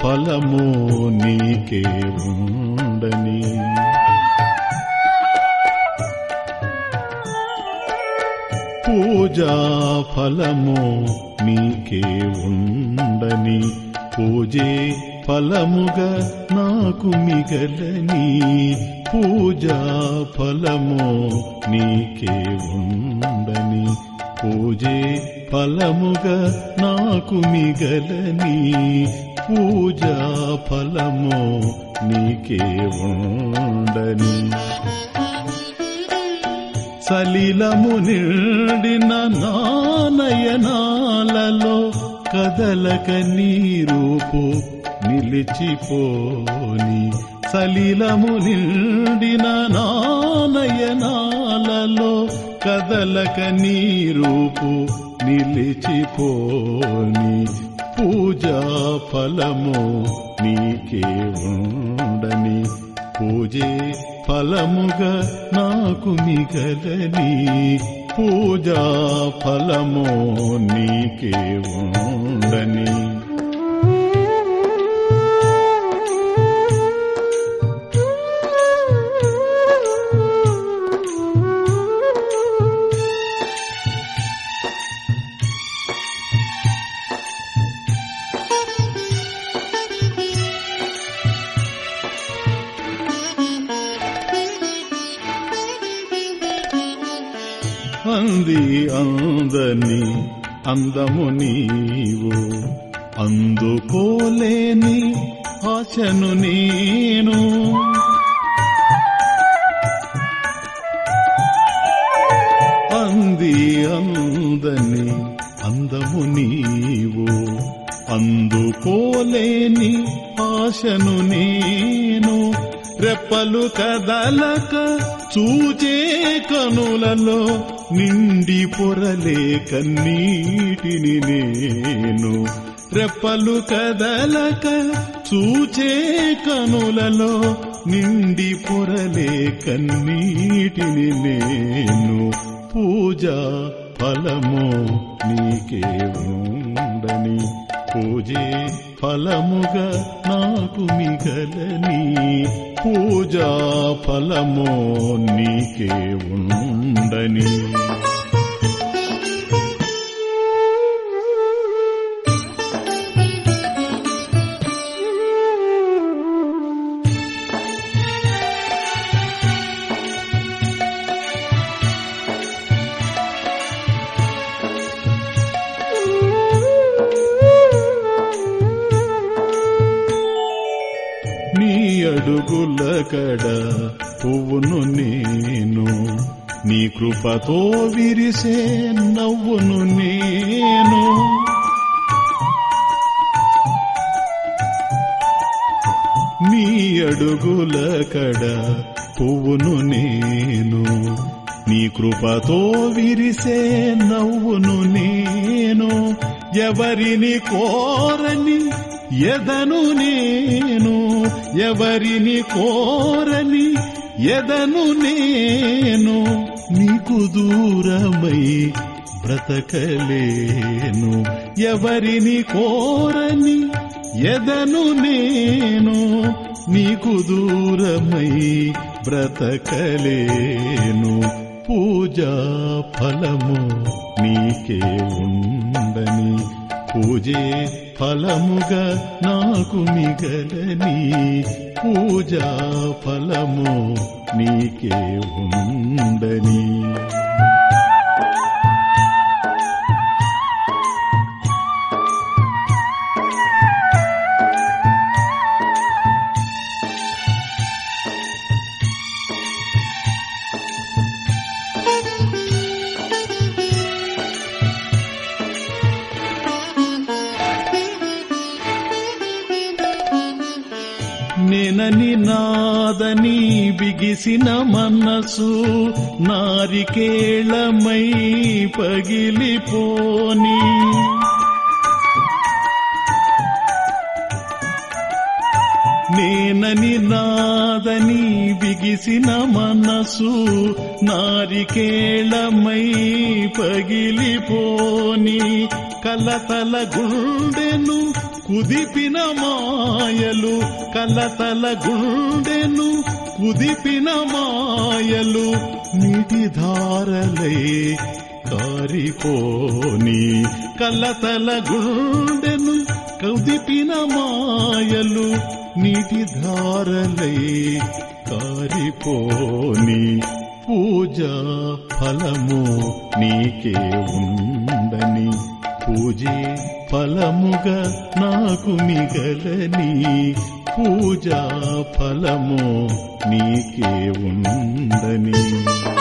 ఫలము నీకే ఉండని. పూజా ఫలము నీకే ఉండని. పూజే ఫలముగా నాకు మిగలని. పూజా ఫలము నీకే ఉండని. పూజే ఫలముగా నాకు మిగలని. పూజా ఫలము నీకే ఉండని. సలిలము నిండిన నానయనాలలో కదలక నీరూపు నిలిచిపోని. సలిలము నిండిన నానయనాలలో కదలక నీరూపు నిలిచిపోని. ఫలము నీకే ఉండని. పూజే ఫలముగా నాకు మిగలని. పూజా ఫలము నీకే ఉండని. అంది అందని అందము నీవు. అందుకోలేని ఆశను నేను. అంది కదలక చూచే కనులలో నిండి పొరలే కన్నీటిని నేను. రెప్పలు కదలక చూచే కనులలో నిండి పొరలే కన్నీటిని నేను. పూజ ఫలము నీకే ఉండని. పూజే ఫలముగా నాకు మిగలని పూజా ఫలమో నీకే ఉండని నీ కడ పువ్వును నేను నీ కృపతో విరిసే నవ్వును నేను. నీ అడుగుల కడ పువ్వును నేను నీ కృపతో విరిసే నవ్వును నేను. ఎవరిని కోరని ఎదను నేను ఎవరిని కోరని ఎదను నేను. నీకు దూరమై బ్రతకలేను ఎవరిని కోరని ఎదను నేను. నీకు దూరమై బ్రతకలేను పూజా ఫలము నీకే ఉండని. పూజే ఫలముగా నాకు మిగలని పూజా ఫలము నీకే ఉండని నేనని నాదని బిగిసిన మనసు నారికేళమై పగిలిపోని. నేనని నాదని బిగిసిన మనసు నారికేళమై పగిలిపోని. కలతల గుండెను కుదిపిన మాయలు కలతల గుండెను కుదిపిన మాయలు నీటి ధారలై కారిపోని కలతల గుండెను కుదిపిన మాయలు నీటి ధారలై కారిపోని పూజ ఫలము నీకే ఉండని పూజే ఫలముగా నాకు మిగలని. పూజా ఫలము నీకే ఉండని